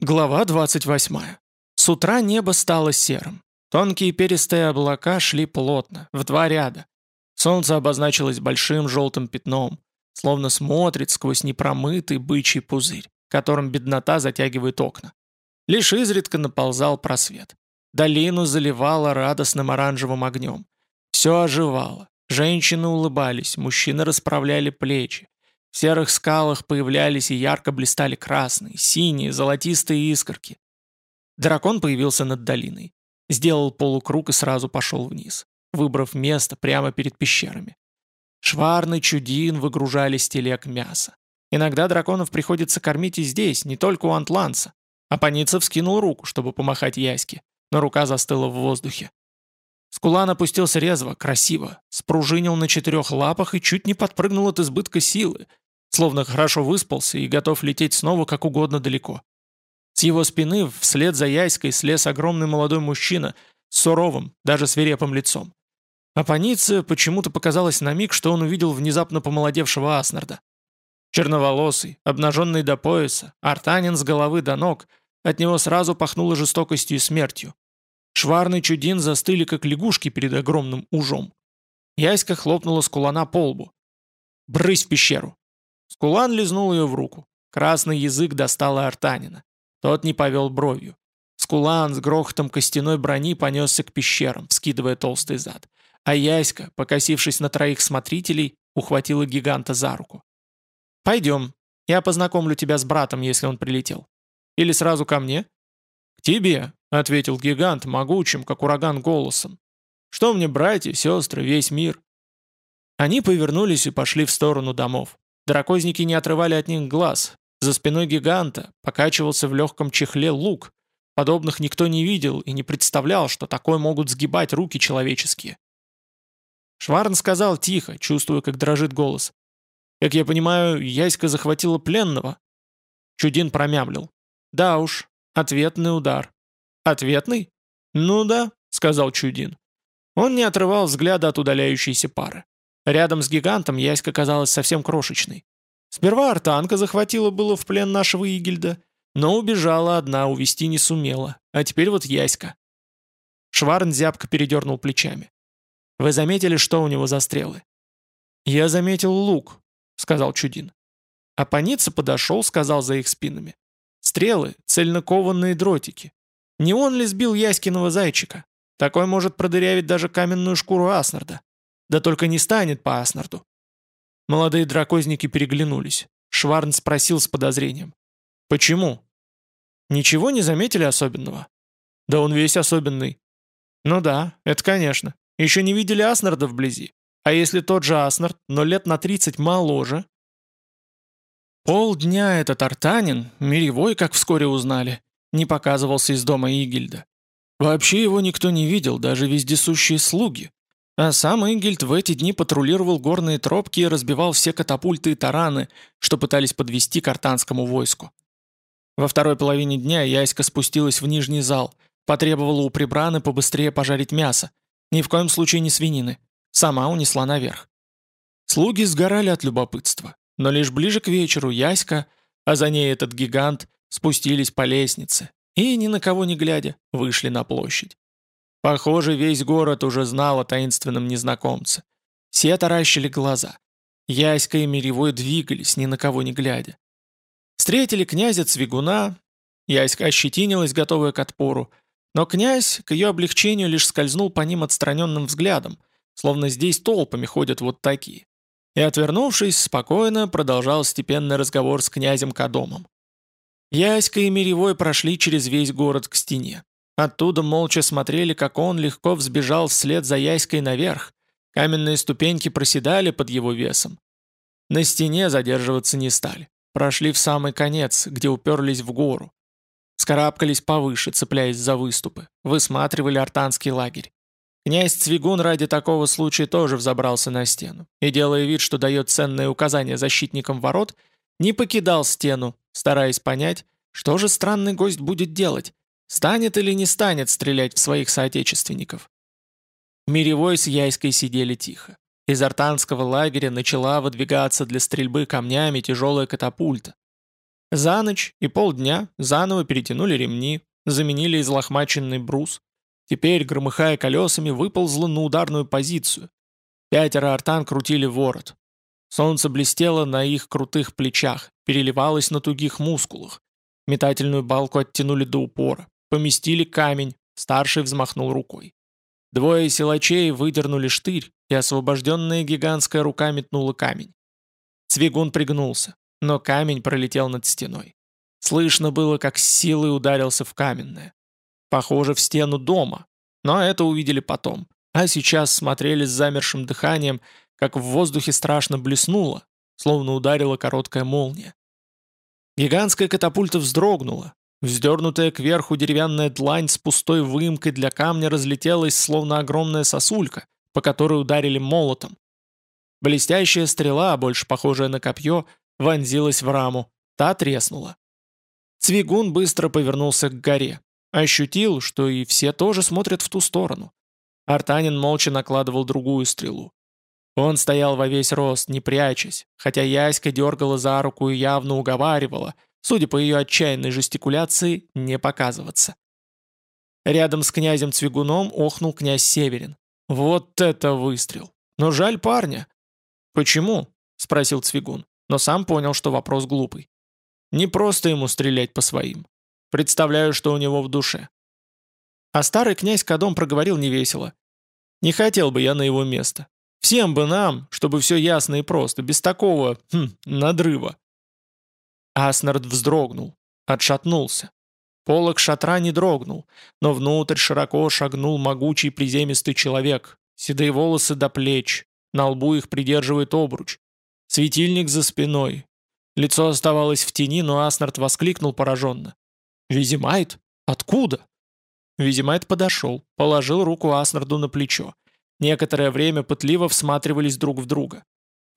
Глава 28. С утра небо стало серым. Тонкие перистые облака шли плотно, в два ряда. Солнце обозначилось большим желтым пятном, словно смотрит сквозь непромытый бычий пузырь, которым беднота затягивает окна. Лишь изредка наползал просвет. Долину заливало радостным оранжевым огнем. Все оживало. Женщины улыбались, мужчины расправляли плечи. В серых скалах появлялись и ярко блистали красные, синие, золотистые искорки. Дракон появился над долиной. Сделал полукруг и сразу пошел вниз, выбрав место прямо перед пещерами. Шварный чудин выгружали с телег мясо. Иногда драконов приходится кормить и здесь, не только у антланца. А Паницев скинул руку, чтобы помахать Яське, но рука застыла в воздухе. Скулан опустился резво, красиво, спружинил на четырех лапах и чуть не подпрыгнул от избытка силы, словно хорошо выспался и готов лететь снова как угодно далеко. С его спины вслед за Яйской слез огромный молодой мужчина с суровым, даже свирепым лицом. А Панице почему-то показалось на миг, что он увидел внезапно помолодевшего Аснарда. Черноволосый, обнаженный до пояса, артанин с головы до ног, от него сразу пахнуло жестокостью и смертью. Шварный чудин застыли, как лягушки перед огромным ужом. Яська хлопнула с кулана по лбу. «Брысь в пещеру!» Скулан лизнул ее в руку. Красный язык достал Артанина. Тот не повел бровью. Скулан с грохотом костяной брони понесся к пещерам, скидывая толстый зад. А Яська, покосившись на троих смотрителей, ухватила гиганта за руку. «Пойдем. Я познакомлю тебя с братом, если он прилетел. Или сразу ко мне?» «К тебе», — ответил гигант могучим, как ураган, голосом. «Что мне, братья, сестры, весь мир?» Они повернулись и пошли в сторону домов. Дракозники не отрывали от них глаз. За спиной гиганта покачивался в легком чехле лук. Подобных никто не видел и не представлял, что такое могут сгибать руки человеческие. Шварн сказал тихо, чувствуя, как дрожит голос. «Как я понимаю, Яська захватила пленного?» Чудин промямлил. «Да уж, ответный удар». «Ответный?» «Ну да», — сказал Чудин. Он не отрывал взгляда от удаляющейся пары. Рядом с гигантом Яська казалась совсем крошечной. Сперва артанка захватила было в плен нашего Игельда, но убежала одна, увести не сумела. А теперь вот Яська. Шварн зябко передернул плечами. «Вы заметили, что у него за стрелы?» «Я заметил лук», — сказал Чудин. А Паница подошел, сказал за их спинами. «Стрелы — цельнокованные дротики. Не он ли сбил Яськиного зайчика? Такой может продырявить даже каменную шкуру Аснарда. Да только не станет по Аснарду. Молодые дракозники переглянулись. Шварн спросил с подозрением. «Почему?» «Ничего не заметили особенного?» «Да он весь особенный». «Ну да, это конечно. Еще не видели Аснарда вблизи. А если тот же Аснард, но лет на 30 моложе?» Полдня этот артанин, миревой, как вскоре узнали, не показывался из дома Игильда. Вообще его никто не видел, даже вездесущие слуги. А сам Ингельд в эти дни патрулировал горные тропки и разбивал все катапульты и тараны, что пытались подвести к артанскому войску. Во второй половине дня Яська спустилась в нижний зал, потребовала у прибраны побыстрее пожарить мясо, ни в коем случае не свинины, сама унесла наверх. Слуги сгорали от любопытства, но лишь ближе к вечеру Яська, а за ней этот гигант, спустились по лестнице и, ни на кого не глядя, вышли на площадь. Похоже, весь город уже знал о таинственном незнакомце. Все таращили глаза. Яська и Миревой двигались, ни на кого не глядя. Встретили князя Цвигуна, Яська ощетинилась, готовая к отпору, но князь, к ее облегчению, лишь скользнул по ним отстраненным взглядом, словно здесь толпами ходят вот такие. И, отвернувшись, спокойно продолжал степенный разговор с князем Кадомом. Яська и Миревой прошли через весь город к стене. Оттуда молча смотрели, как он легко взбежал вслед за Яськой наверх. Каменные ступеньки проседали под его весом. На стене задерживаться не стали. Прошли в самый конец, где уперлись в гору. Скарабкались повыше, цепляясь за выступы. Высматривали артанский лагерь. Князь Цвигун ради такого случая тоже взобрался на стену. И, делая вид, что дает ценные указания защитникам ворот, не покидал стену, стараясь понять, что же странный гость будет делать, Станет или не станет стрелять в своих соотечественников? Миревой с Яйской сидели тихо. Из артанского лагеря начала выдвигаться для стрельбы камнями тяжелая катапульта. За ночь и полдня заново перетянули ремни, заменили излохмаченный брус. Теперь, громыхая колесами, выползла на ударную позицию. Пятеро артан крутили ворот. Солнце блестело на их крутых плечах, переливалось на тугих мускулах. Метательную балку оттянули до упора, поместили камень, старший взмахнул рукой. Двое силачей выдернули штырь, и освобожденная гигантская рука метнула камень. Цвигун пригнулся, но камень пролетел над стеной. Слышно было, как с силой ударился в каменное. Похоже, в стену дома, но это увидели потом. А сейчас смотрели с замершим дыханием, как в воздухе страшно блеснуло, словно ударила короткая молния. Гигантская катапульта вздрогнула. Вздернутая кверху деревянная длань с пустой выемкой для камня разлетелась, словно огромная сосулька, по которой ударили молотом. Блестящая стрела, больше похожая на копье, вонзилась в раму. Та треснула. Цвигун быстро повернулся к горе. Ощутил, что и все тоже смотрят в ту сторону. Артанин молча накладывал другую стрелу. Он стоял во весь рост, не прячась, хотя Яська дергала за руку и явно уговаривала, судя по ее отчаянной жестикуляции, не показываться. Рядом с князем Цвигуном охнул князь Северин. «Вот это выстрел! Но жаль парня!» «Почему?» — спросил Цвигун, но сам понял, что вопрос глупый. «Не просто ему стрелять по своим. Представляю, что у него в душе». А старый князь Кадом проговорил невесело. «Не хотел бы я на его место. Всем бы нам, чтобы все ясно и просто, без такого, хм, надрыва. Аснард вздрогнул, отшатнулся. Полок шатра не дрогнул, но внутрь широко шагнул могучий приземистый человек, седые волосы до плеч, на лбу их придерживает обруч, светильник за спиной. Лицо оставалось в тени, но Аснард воскликнул пораженно. «Визимайт? Откуда?» Визимайт подошел, положил руку Аснарду на плечо. Некоторое время пытливо всматривались друг в друга.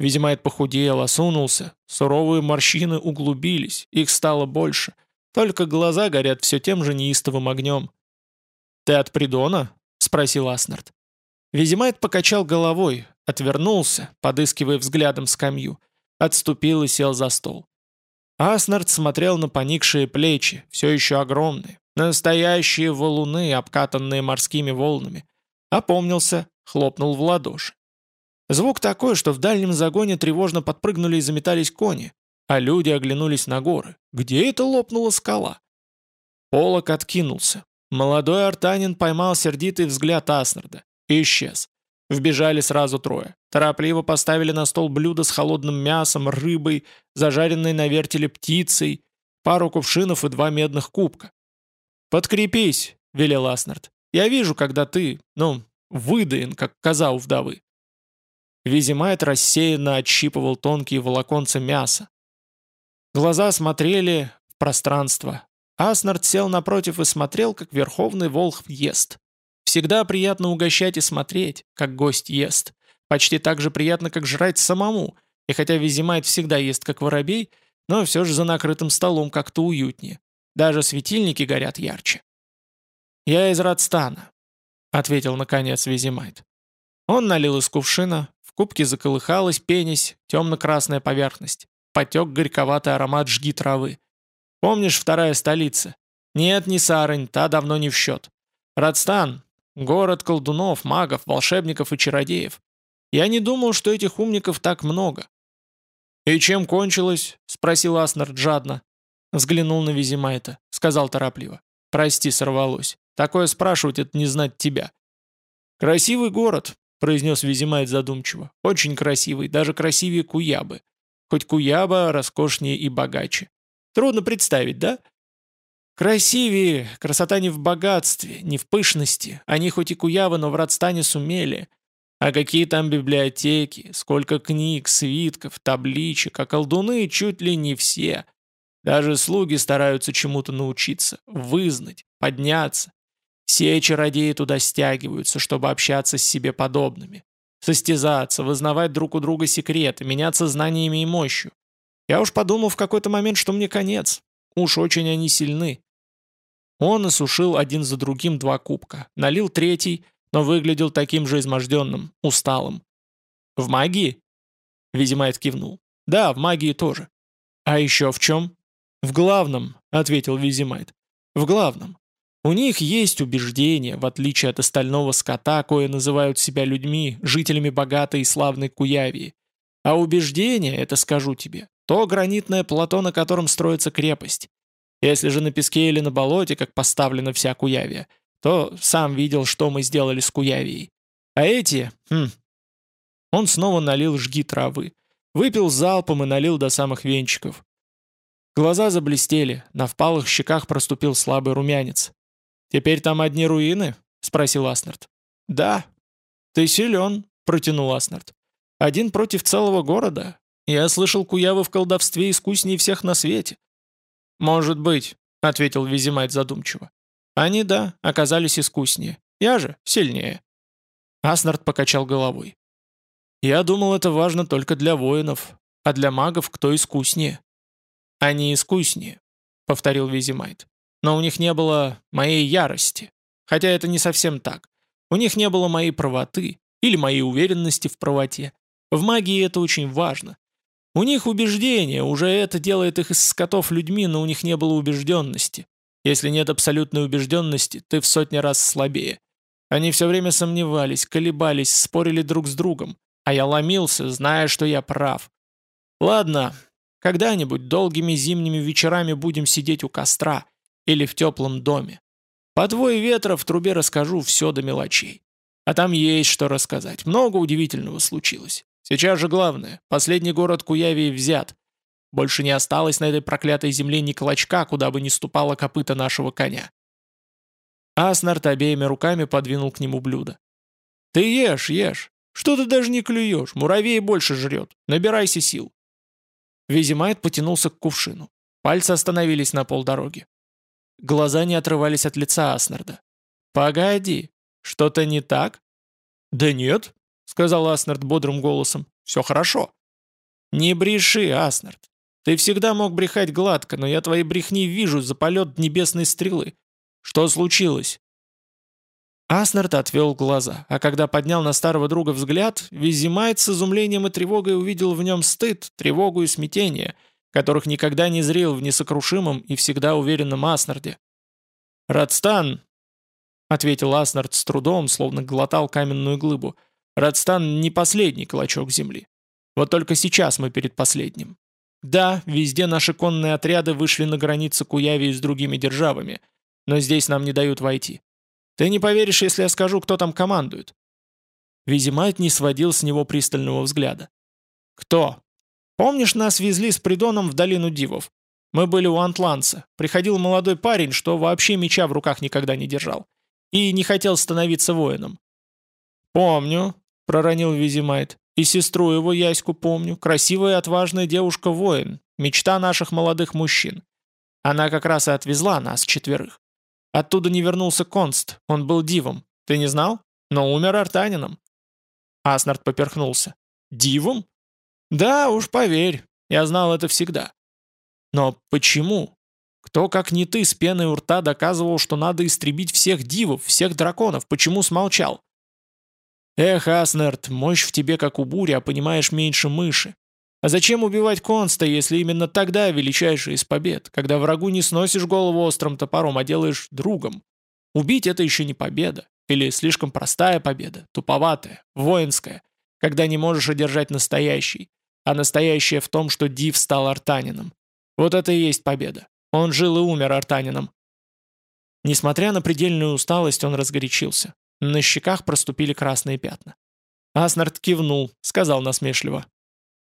Визимайт похудел, осунулся, суровые морщины углубились, их стало больше. Только глаза горят все тем же неистовым огнем. «Ты от Придона?» — спросил Аснард. Визимайт покачал головой, отвернулся, подыскивая взглядом скамью, отступил и сел за стол. Аснард смотрел на поникшие плечи, все еще огромные, настоящие валуны, обкатанные морскими волнами. Опомнился, хлопнул в ладоши. Звук такой, что в дальнем загоне тревожно подпрыгнули и заметались кони, а люди оглянулись на горы. Где это лопнула скала? Полок откинулся. Молодой артанин поймал сердитый взгляд Аснарда и исчез. Вбежали сразу трое. Торопливо поставили на стол блюдо с холодным мясом, рыбой, зажаренной на вертеле птицей, пару кувшинов и два медных кубка. «Подкрепись», — велел Аснард. «Я вижу, когда ты, ну, выдаен, как коза у вдовы. Визимайт рассеянно отщипывал тонкие волоконца мяса. Глаза смотрели в пространство. Аснард сел напротив и смотрел, как верховный волхв ест. Всегда приятно угощать и смотреть, как гость ест. Почти так же приятно, как жрать самому. И хотя Визимайт всегда ест, как воробей, но все же за накрытым столом как-то уютнее. Даже светильники горят ярче. «Я из Радстана. — ответил наконец Визимайт. Он налил из кувшина, в кубке заколыхалась, пенись, темно-красная поверхность. Потек горьковатый аромат жги травы. «Помнишь, вторая столица? Нет, не Сарань, та давно не в счет. Радстан — город колдунов, магов, волшебников и чародеев. Я не думал, что этих умников так много». «И чем кончилось?» — спросил Аснард жадно. Взглянул на Визимайта, сказал торопливо. «Прости, сорвалось. Такое спрашивать — это не знать тебя». «Красивый город», — произнес Визимайт задумчиво. «Очень красивый, даже красивее Куябы. Хоть Куяба роскошнее и богаче. Трудно представить, да?» «Красивее, красота не в богатстве, не в пышности. Они хоть и Куявы, но в Радстане сумели. А какие там библиотеки, сколько книг, свитков, табличек, а колдуны чуть ли не все. Даже слуги стараются чему-то научиться, вызнать, подняться. Все чародеи туда стягиваются, чтобы общаться с себе подобными. Состязаться, вызнавать друг у друга секреты, меняться знаниями и мощью. Я уж подумал в какой-то момент, что мне конец. Уж очень они сильны. Он осушил один за другим два кубка, налил третий, но выглядел таким же изможденным, усталым. «В магии?» Визимайт кивнул. «Да, в магии тоже». «А еще в чем?» «В главном», — ответил Визимайт, — «в главном. У них есть убеждения, в отличие от остального скота, кое называют себя людьми, жителями богатой и славной Куявии. А убеждение, это скажу тебе, то гранитное плато, на котором строится крепость. Если же на песке или на болоте, как поставлена вся Куявия, то сам видел, что мы сделали с Куявией. А эти... Хм. Он снова налил жги травы. Выпил залпом и налил до самых венчиков. Глаза заблестели, на впалых щеках проступил слабый румянец. «Теперь там одни руины?» — спросил Аснард. «Да». «Ты силен», — протянул Аснард. «Один против целого города. Я слышал, Куявы в колдовстве искуснее всех на свете». «Может быть», — ответил Визимайт задумчиво. «Они, да, оказались искуснее. Я же сильнее». Аснард покачал головой. «Я думал, это важно только для воинов, а для магов кто искуснее?» «Они искуснее», — повторил Визимайт. Но у них не было моей ярости. Хотя это не совсем так. У них не было моей правоты или моей уверенности в правоте. В магии это очень важно. У них убеждение, уже это делает их из скотов людьми, но у них не было убежденности. Если нет абсолютной убежденности, ты в сотни раз слабее. Они все время сомневались, колебались, спорили друг с другом, а я ломился, зная, что я прав. Ладно, когда-нибудь долгими зимними вечерами будем сидеть у костра, или в теплом доме. По двое ветра в трубе расскажу все до мелочей. А там есть что рассказать. Много удивительного случилось. Сейчас же главное. Последний город Куявии взят. Больше не осталось на этой проклятой земле ни клочка, куда бы ни ступала копыта нашего коня. Аснард обеими руками подвинул к нему блюдо. «Ты ешь, ешь. Что ты даже не клюешь? Муравей больше жрет. Набирайся сил». Визимайт потянулся к кувшину. Пальцы остановились на полдороги. Глаза не отрывались от лица Аснарда. «Погоди, что-то не так?» «Да нет», — сказал Аснард бодрым голосом. «Все хорошо». «Не бреши, Аснард. Ты всегда мог брехать гладко, но я твои брехни вижу за полет небесной стрелы. Что случилось?» Аснард отвел глаза, а когда поднял на старого друга взгляд, Визимайт с изумлением и тревогой увидел в нем стыд, тревогу и смятение — которых никогда не зрел в несокрушимом и всегда уверенном Аснарде. «Радстан!» — ответил Аснард с трудом, словно глотал каменную глыбу. «Радстан не последний клочок земли. Вот только сейчас мы перед последним. Да, везде наши конные отряды вышли на границы Куявии с другими державами, но здесь нам не дают войти. Ты не поверишь, если я скажу, кто там командует». Визимайт не сводил с него пристального взгляда. «Кто?» Помнишь, нас везли с Придоном в долину Дивов? Мы были у Антланца. Приходил молодой парень, что вообще меча в руках никогда не держал. И не хотел становиться воином. «Помню», — проронил Визимайт. «И сестру его, Яську, помню. Красивая и отважная девушка-воин. Мечта наших молодых мужчин. Она как раз и отвезла нас, четверых. Оттуда не вернулся Конст, он был дивом. Ты не знал? Но умер артанином». Аснард поперхнулся. «Дивом? Да, уж поверь, я знал это всегда. Но почему? Кто, как не ты, с пеной у рта доказывал, что надо истребить всех дивов, всех драконов? Почему смолчал? Эх, Аснерт, мощь в тебе, как у бури, а понимаешь меньше мыши. А зачем убивать Конста, если именно тогда величайшая из побед, когда врагу не сносишь голову острым топором, а делаешь другом? Убить это еще не победа. Или слишком простая победа, туповатая, воинская, когда не можешь одержать настоящий а настоящее в том, что Див стал артанином. Вот это и есть победа. Он жил и умер артанином. Несмотря на предельную усталость, он разгорячился. На щеках проступили красные пятна. Аснард кивнул, сказал насмешливо.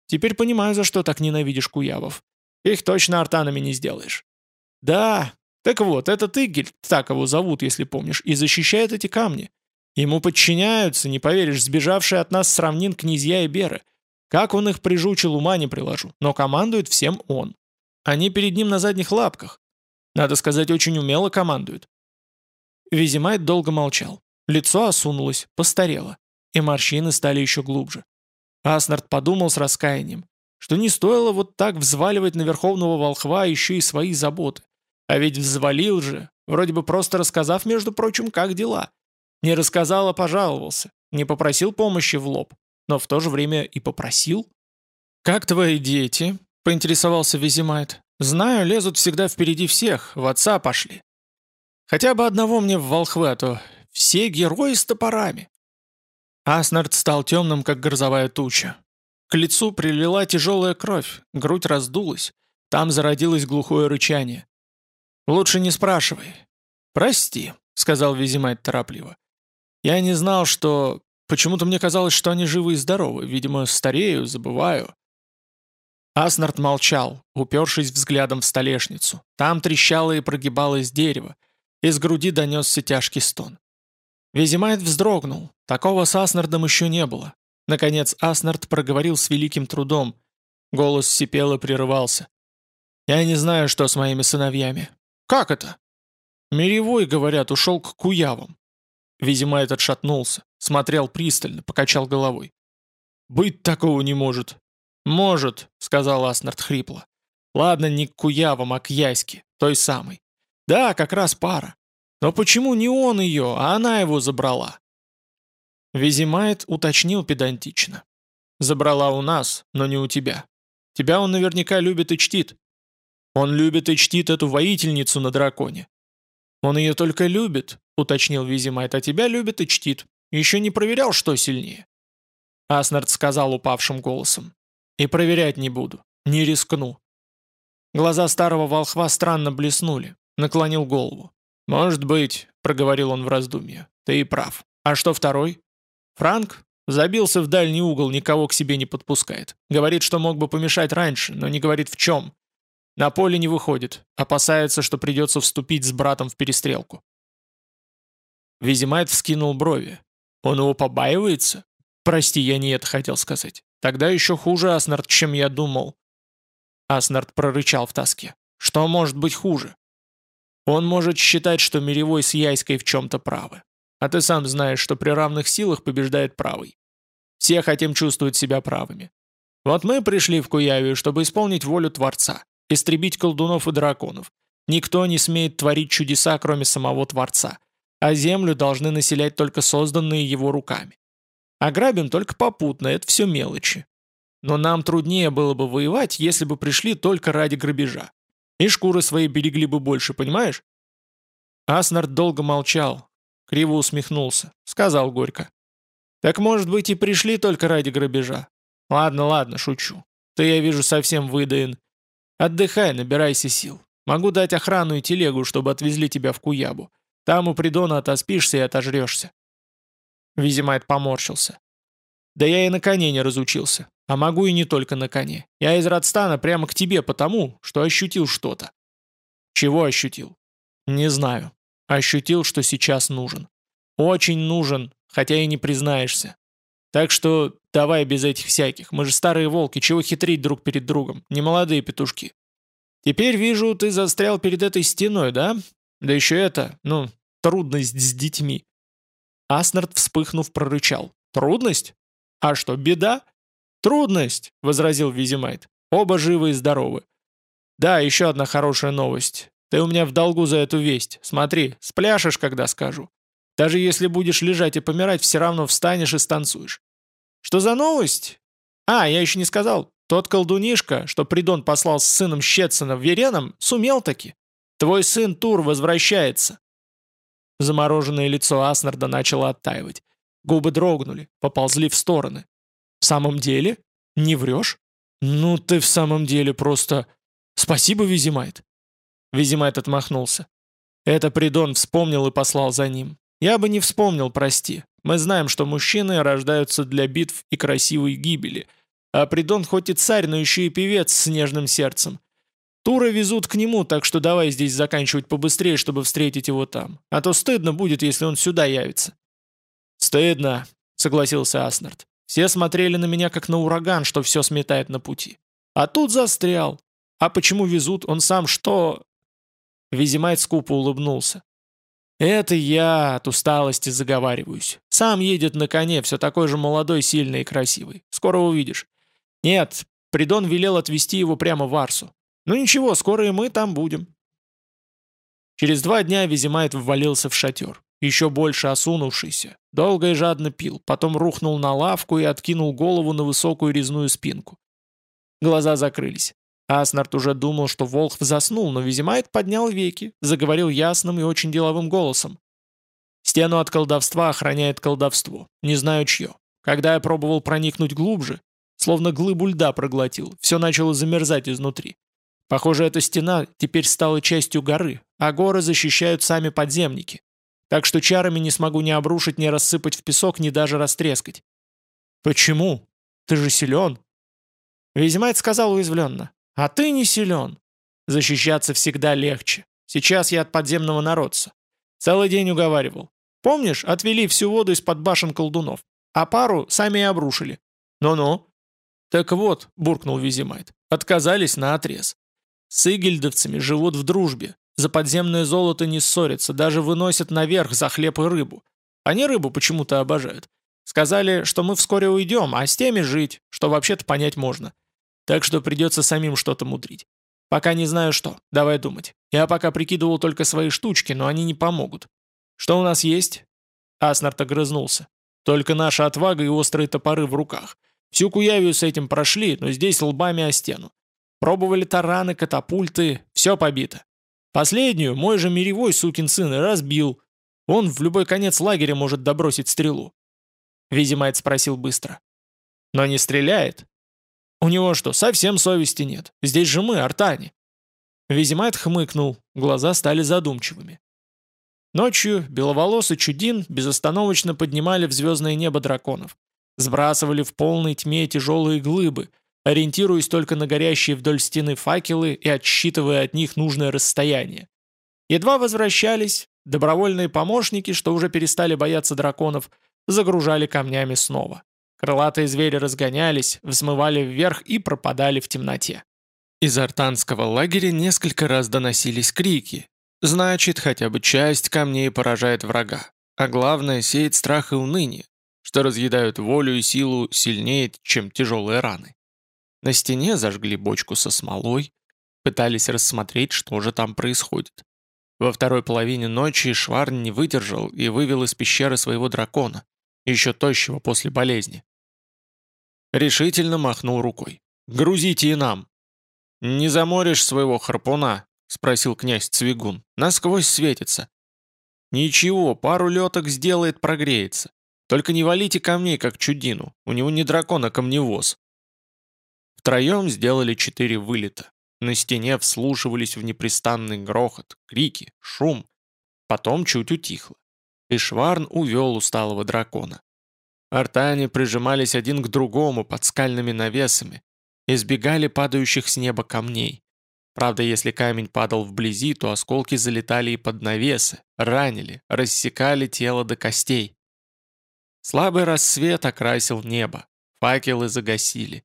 «Теперь понимаю, за что так ненавидишь куявов. Их точно артанами не сделаешь». «Да, так вот, этот Игель, так его зовут, если помнишь, и защищает эти камни. Ему подчиняются, не поверишь, сбежавшие от нас с равнин князья и беры. Как он их прижучил, ума не приложу, но командует всем он. Они перед ним на задних лапках. Надо сказать, очень умело командует. Визимайт долго молчал. Лицо осунулось, постарело, и морщины стали еще глубже. Аснард подумал с раскаянием, что не стоило вот так взваливать на верховного волхва еще и свои заботы. А ведь взвалил же, вроде бы просто рассказав, между прочим, как дела. Не рассказал, а пожаловался, не попросил помощи в лоб, но в то же время и попросил. «Как твои дети?» — поинтересовался Визимайт. Знаю, лезут всегда впереди всех, в отца пошли. Хотя бы одного мне в волхвы, а то все герои с топорами. Аснард стал темным, как грозовая туча. К лицу прилила тяжелая кровь, грудь раздулась. Там зародилось глухое рычание. «Лучше не спрашивай». «Прости», — сказал Визимайт торопливо. «Я не знал, что... Почему-то мне казалось, что они живы и здоровы. Видимо, старею, забываю». Аснард молчал, упершись взглядом в столешницу. Там трещало и прогибалось дерево. Из груди донесся тяжкий стон. Визимайт вздрогнул. Такого с Аснардом еще не было. Наконец Аснард проговорил с великим трудом. Голос сипел и прерывался. «Я не знаю, что с моими сыновьями». «Как это?» «Миревой, говорят, ушел к куявам». Визимайт отшатнулся, смотрел пристально, покачал головой. «Быть такого не может. «Может», — сказал Аснард хрипло. «Ладно, не к Куявам, а к Яське, той самой. Да, как раз пара. Но почему не он ее, а она его забрала?» Визимайт уточнил педантично. «Забрала у нас, но не у тебя. Тебя он наверняка любит и чтит. Он любит и чтит эту воительницу на драконе. Он ее только любит, уточнил Визимайт, а тебя любит и чтит. Еще не проверял, что сильнее. Аснард сказал упавшим голосом. И проверять не буду. Не рискну. Глаза старого волхва странно блеснули. Наклонил голову. «Может быть», — проговорил он в раздумье, — «ты и прав. А что второй?» «Франк?» Забился в дальний угол, никого к себе не подпускает. Говорит, что мог бы помешать раньше, но не говорит в чем. На поле не выходит, опасается, что придется вступить с братом в перестрелку. Визимайт вскинул брови. Он его побаивается? Прости, я не это хотел сказать. Тогда еще хуже, Аснард, чем я думал. Аснард прорычал в тоске. Что может быть хуже? Он может считать, что Миревой с Яйской в чем-то правы. А ты сам знаешь, что при равных силах побеждает правый. Все хотим чувствовать себя правыми. Вот мы пришли в Куявию, чтобы исполнить волю Творца, истребить колдунов и драконов. Никто не смеет творить чудеса, кроме самого Творца, а землю должны населять только созданные его руками. Ограбим только попутно, это все мелочи. Но нам труднее было бы воевать, если бы пришли только ради грабежа. И шкуры свои берегли бы больше, понимаешь? Аснард долго молчал, криво усмехнулся, сказал горько. Так может быть и пришли только ради грабежа. Ладно, ладно, шучу. Ты, я вижу, совсем выдаен. Отдыхай, набирайся сил. Могу дать охрану и телегу, чтобы отвезли тебя в Куябу. Там у придона отоспишься и отожрешься. Визимайт поморщился. «Да я и на коне не разучился. А могу и не только на коне. Я из Радстана прямо к тебе потому, что ощутил что-то». «Чего ощутил?» «Не знаю. Ощутил, что сейчас нужен. Очень нужен, хотя и не признаешься. Так что давай без этих всяких. Мы же старые волки, чего хитрить друг перед другом, не молодые петушки. Теперь вижу, ты застрял перед этой стеной, да? Да еще это, ну, трудность с детьми. Аснард, вспыхнув, прорычал. «Трудность? А что, беда?» «Трудность!» — возразил Визимайт. «Оба живы и здоровы». «Да, еще одна хорошая новость. Ты у меня в долгу за эту весть. Смотри, спляшешь, когда скажу. Даже если будешь лежать и помирать, все равно встанешь и станцуешь». «Что за новость?» «А, я еще не сказал. Тот колдунишка, что Придон послал с сыном Щетсона в Вереном, сумел таки. Твой сын Тур возвращается». Замороженное лицо Аснарда начало оттаивать. Губы дрогнули, поползли в стороны. «В самом деле? Не врешь? Ну ты в самом деле просто... Спасибо, Визимайт!» Визимайт отмахнулся. Это Придон вспомнил и послал за ним. «Я бы не вспомнил, прости. Мы знаем, что мужчины рождаются для битв и красивой гибели. А Придон хоть и царь, но еще и певец с нежным сердцем. Тура везут к нему, так что давай здесь заканчивать побыстрее, чтобы встретить его там. А то стыдно будет, если он сюда явится». «Стыдно», — согласился Аснард. «Все смотрели на меня, как на ураган, что все сметает на пути. А тут застрял. А почему везут? Он сам что...» Визимайт скупо улыбнулся. «Это я от усталости заговариваюсь. Сам едет на коне, все такой же молодой, сильный и красивый. Скоро увидишь. Нет, Придон велел отвезти его прямо в Арсу. Ну ничего, скоро и мы там будем. Через два дня Визимайт ввалился в шатер, еще больше осунувшийся, долго и жадно пил, потом рухнул на лавку и откинул голову на высокую резную спинку. Глаза закрылись. Аснард уже думал, что Волхв заснул, но Визимайт поднял веки, заговорил ясным и очень деловым голосом. «Стену от колдовства охраняет колдовство. Не знаю чье. Когда я пробовал проникнуть глубже, словно глыбу льда проглотил, все начало замерзать изнутри. Похоже, эта стена теперь стала частью горы, а горы защищают сами подземники. Так что чарами не смогу ни обрушить, ни рассыпать в песок, ни даже растрескать. «Почему? Ты же силен!» Визимайт сказал уязвленно. «А ты не силен. Защищаться всегда легче. Сейчас я от подземного народца. Целый день уговаривал. Помнишь, отвели всю воду из-под башен колдунов, а пару сами и обрушили. Ну-ну». «Так вот», — буркнул Визимайт, — «отказались на отрез. С игельдовцами живут в дружбе, за подземное золото не ссорятся, даже выносят наверх за хлеб и рыбу. Они рыбу почему-то обожают. Сказали, что мы вскоре уйдем, а с теми жить, что вообще-то понять можно. Так что придется самим что-то мудрить. Пока не знаю что, давай думать. Я пока прикидывал только свои штучки, но они не помогут. Что у нас есть?» Аснард огрызнулся. «Только наша отвага и острые топоры в руках. Всю Куявию с этим прошли, но здесь лбами о стену. Пробовали тараны, катапульты, все побито. Последнюю мой же миревой сукин сын разбил. Он в любой конец лагеря может добросить стрелу. Визимайт спросил быстро. «Но не стреляет?» «У него что, совсем совести нет? Здесь же мы, артане». Визимайт хмыкнул, глаза стали задумчивыми. Ночью беловолосый чудин безостановочно поднимали в звездное небо драконов. Сбрасывали в полной тьме тяжелые глыбы, ориентируясь только на горящие вдоль стены факелы и отсчитывая от них нужное расстояние. Едва возвращались, добровольные помощники, что уже перестали бояться драконов, загружали камнями снова. Крылатые звери разгонялись, взмывали вверх и пропадали в темноте. Из артанского лагеря несколько раз доносились крики. Значит, хотя бы часть камней поражает врага. А главное, сеет страх и уныние, что разъедают волю и силу сильнее, чем тяжелые раны. На стене зажгли бочку со смолой, пытались рассмотреть, что же там происходит. Во второй половине ночи Шварн не выдержал и вывел из пещеры своего дракона, еще тощего после болезни. Решительно махнул рукой. «Грузите и нам!» «Не заморишь своего харпуна?» — спросил князь Цвигун. «Насквозь светится». «Ничего, пару леток сделает, прогреется. Только не валите камней, как чудину. У него не дракон, а камневоз». Втроем сделали четыре вылета. На стене вслушивались в непрестанный грохот, крики, шум. Потом чуть утихло и Шварн увел усталого дракона. Артане прижимались один к другому под скальными навесами, избегали падающих с неба камней. Правда, если камень падал вблизи, то осколки залетали и под навесы, ранили, рассекали тело до костей. Слабый рассвет окрасил небо, факелы загасили.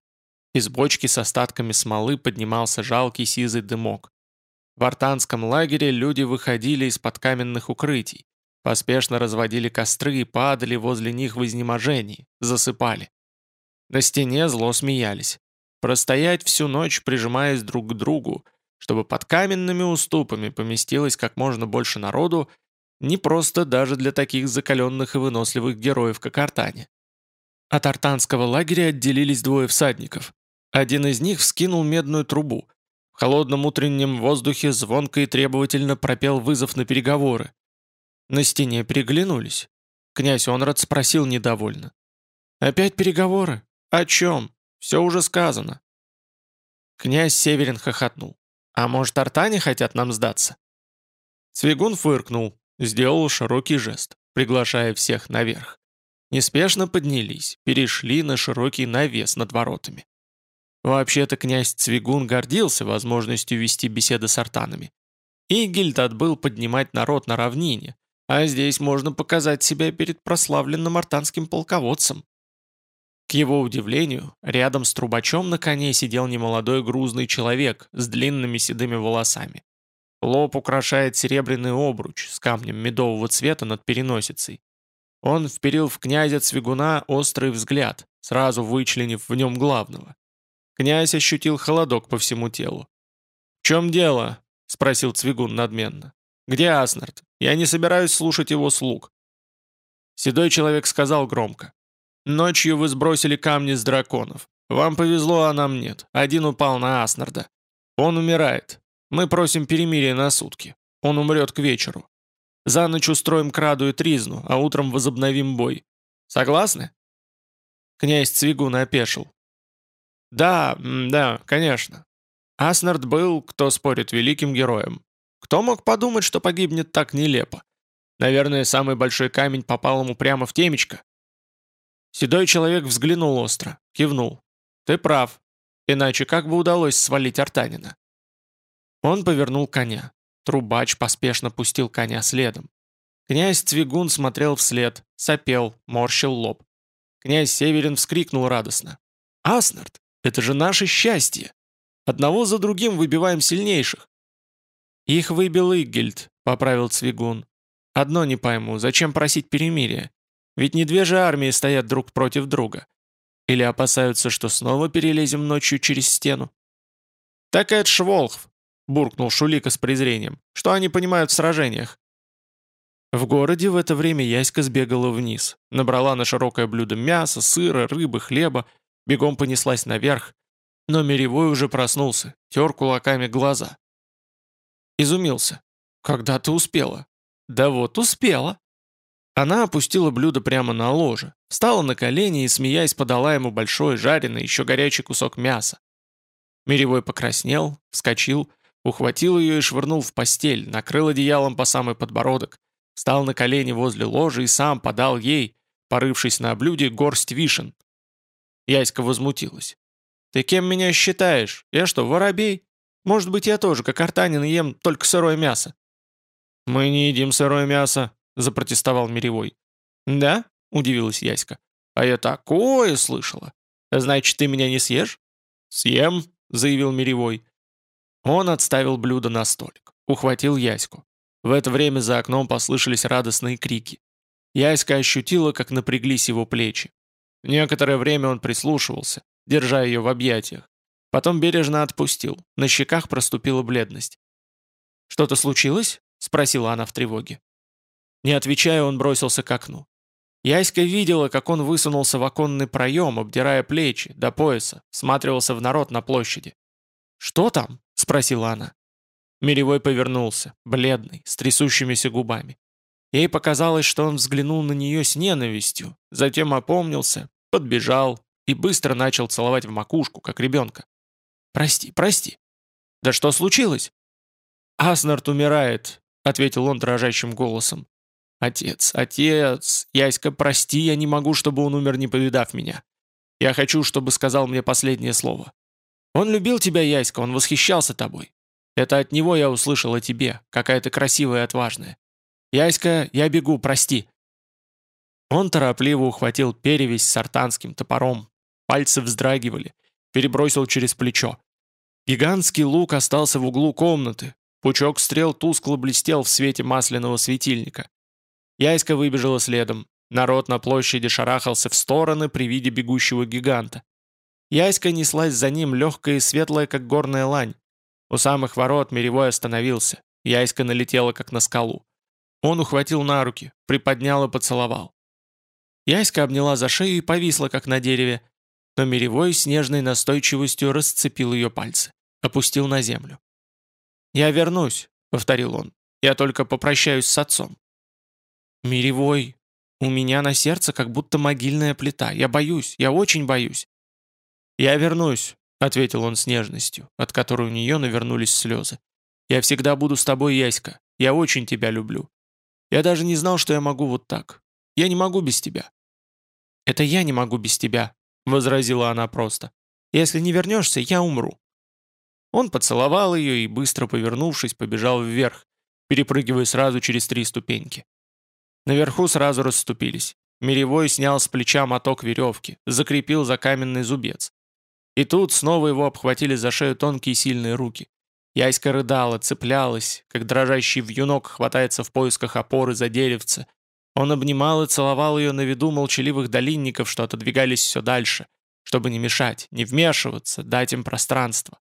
Из бочки с остатками смолы поднимался жалкий сизый дымок. В артанском лагере люди выходили из-под каменных укрытий, Поспешно разводили костры и падали возле них в изнеможении, засыпали. На стене зло смеялись. Простоять всю ночь, прижимаясь друг к другу, чтобы под каменными уступами поместилось как можно больше народу, не просто даже для таких закаленных и выносливых героев, как Артане. От артанского лагеря отделились двое всадников. Один из них вскинул медную трубу. В холодном утреннем воздухе звонко и требовательно пропел вызов на переговоры. На стене переглянулись. Князь Онрад спросил недовольно. «Опять переговоры? О чем? Все уже сказано». Князь Северин хохотнул. «А может, артане хотят нам сдаться?» Цвигун фыркнул, сделал широкий жест, приглашая всех наверх. Неспешно поднялись, перешли на широкий навес над воротами. Вообще-то князь Цвигун гордился возможностью вести беседы с артанами. Игельд отбыл поднимать народ на равнине, а здесь можно показать себя перед прославленным артанским полководцем. К его удивлению, рядом с трубачом на коне сидел немолодой грузный человек с длинными седыми волосами. Лоб украшает серебряный обруч с камнем медового цвета над переносицей. Он вперил в князя Цвигуна острый взгляд, сразу вычленив в нем главного. Князь ощутил холодок по всему телу. «В чем дело?» — спросил Цвигун надменно. «Где Аснард? Я не собираюсь слушать его слуг». Седой человек сказал громко. «Ночью вы сбросили камни с драконов. Вам повезло, а нам нет. Один упал на Аснарда. Он умирает. Мы просим перемирия на сутки. Он умрет к вечеру. За ночь устроим краду и тризну, а утром возобновим бой. Согласны?» Князь Цвигун опешил. «Да, да, конечно. Аснард был, кто спорит, великим героем. Кто мог подумать, что погибнет так нелепо? Наверное, самый большой камень попал ему прямо в темечко». Седой человек взглянул остро, кивнул. «Ты прав. Иначе как бы удалось свалить Артанина?» Он повернул коня. Трубач поспешно пустил коня следом. Князь Цвигун смотрел вслед, сопел, морщил лоб. Князь Северин вскрикнул радостно. «Аснард, это же наше счастье! Одного за другим выбиваем сильнейших!» «Их выбил Игельд», — поправил Цвигун. «Одно не пойму, зачем просить перемирия? Ведь не две же армии стоят друг против друга. Или опасаются, что снова перелезем ночью через стену?» «Так это Шволхв», — буркнул Шулика с презрением. «Что они понимают в сражениях?» В городе в это время Яська сбегала вниз, набрала на широкое блюдо мяса, сыра, рыбы, хлеба, бегом понеслась наверх, но Миревой уже проснулся, тер кулаками глаза. Изумился. «Когда ты успела?» «Да вот, успела!» Она опустила блюдо прямо на ложе, встала на колени и, смеясь, подала ему большой, жареный, еще горячий кусок мяса. Миревой покраснел, вскочил, ухватил ее и швырнул в постель, накрыл одеялом по самый подбородок, Встал на колени возле ложи и сам подал ей, порывшись на блюде, горсть вишен. Яська возмутилась. «Ты кем меня считаешь? Я что, воробей? Может быть, я тоже, как артанин, ем только сырое мясо?» «Мы не едим сырое мясо», — запротестовал Миревой. «Да?» — удивилась Яська. «А я такое слышала. Значит, ты меня не съешь?» «Съем», — заявил Миревой. Он отставил блюдо на столик, ухватил Яську. В это время за окном послышались радостные крики. Яська ощутила, как напряглись его плечи. Некоторое время он прислушивался, держа ее в объятиях. Потом бережно отпустил, на щеках проступила бледность. «Что-то случилось?» — спросила она в тревоге. Не отвечая, он бросился к окну. Яська видела, как он высунулся в оконный проем, обдирая плечи, до пояса, всматривался в народ на площади. «Что там?» — спросила она. Миревой повернулся, бледный, с трясущимися губами. Ей показалось, что он взглянул на нее с ненавистью, затем опомнился, подбежал и быстро начал целовать в макушку, как ребенка. «Прости, прости». «Да что случилось?» «Аснард умирает», — ответил он дрожащим голосом. «Отец, отец, Яська, прости, я не могу, чтобы он умер, не повидав меня. Я хочу, чтобы сказал мне последнее слово. Он любил тебя, Яська, он восхищался тобой. Это от него я услышал о тебе, какая ты красивая и отважная. Яська, я бегу, прости». Он торопливо ухватил перевязь с артанским топором. Пальцы вздрагивали, перебросил через плечо. Гигантский лук остался в углу комнаты. Пучок стрел тускло блестел в свете масляного светильника. Яська выбежала следом. Народ на площади шарахался в стороны при виде бегущего гиганта. Яська неслась за ним легкая и светлая, как горная лань. У самых ворот Миревой остановился. Яська налетела, как на скалу. Он ухватил на руки, приподнял и поцеловал. Яська обняла за шею и повисла, как на дереве, но Миревой с нежной настойчивостью расцепил ее пальцы, опустил на землю. «Я вернусь», — повторил он. «Я только попрощаюсь с отцом». «Миревой, у меня на сердце как будто могильная плита. Я боюсь, я очень боюсь». «Я вернусь», ответил он с нежностью, от которой у нее навернулись слезы. «Я всегда буду с тобой, Яська. Я очень тебя люблю. Я даже не знал, что я могу вот так. Я не могу без тебя». «Это я не могу без тебя», — возразила она просто. «Если не вернешься, я умру». Он поцеловал ее и, быстро повернувшись, побежал вверх, перепрыгивая сразу через три ступеньки. Наверху сразу расступились. Миревой снял с плеча моток веревки, закрепил за каменный зубец. И тут снова его обхватили за шею тонкие сильные руки. Яська рыдала, цеплялась, как дрожащий вьюнок хватается в поисках опоры за деревце. Он обнимал и целовал ее на виду молчаливых долинников, что отодвигались все дальше, чтобы не мешать, не вмешиваться, дать им пространство.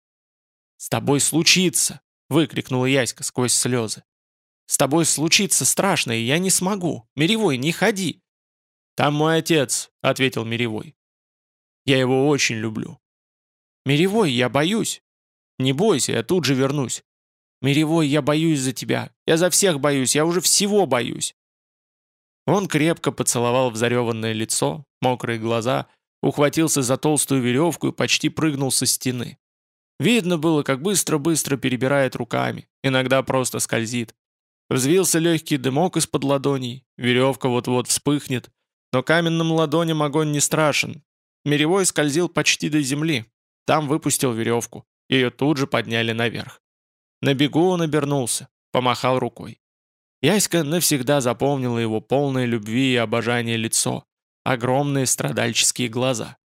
«С тобой случится!» — выкрикнула Яська сквозь слезы. «С тобой случится страшно, и я не смогу. Миревой, не ходи!» «Там мой отец», — ответил Миревой. «Я его очень люблю. «Миревой, я боюсь!» Не бойся, я тут же вернусь. Миревой, я боюсь за тебя. Я за всех боюсь, я уже всего боюсь. Он крепко поцеловал в лицо, мокрые глаза, ухватился за толстую веревку и почти прыгнул со стены. Видно было, как быстро-быстро перебирает руками, иногда просто скользит. Взвился легкий дымок из-под ладоней, веревка вот-вот вспыхнет, но каменным ладоням огонь не страшен. Миревой скользил почти до земли, там выпустил веревку, ее тут же подняли наверх. На бегу он обернулся, помахал рукой. Яська навсегда запомнила его полное любви и обожания лицо, огромные страдальческие глаза.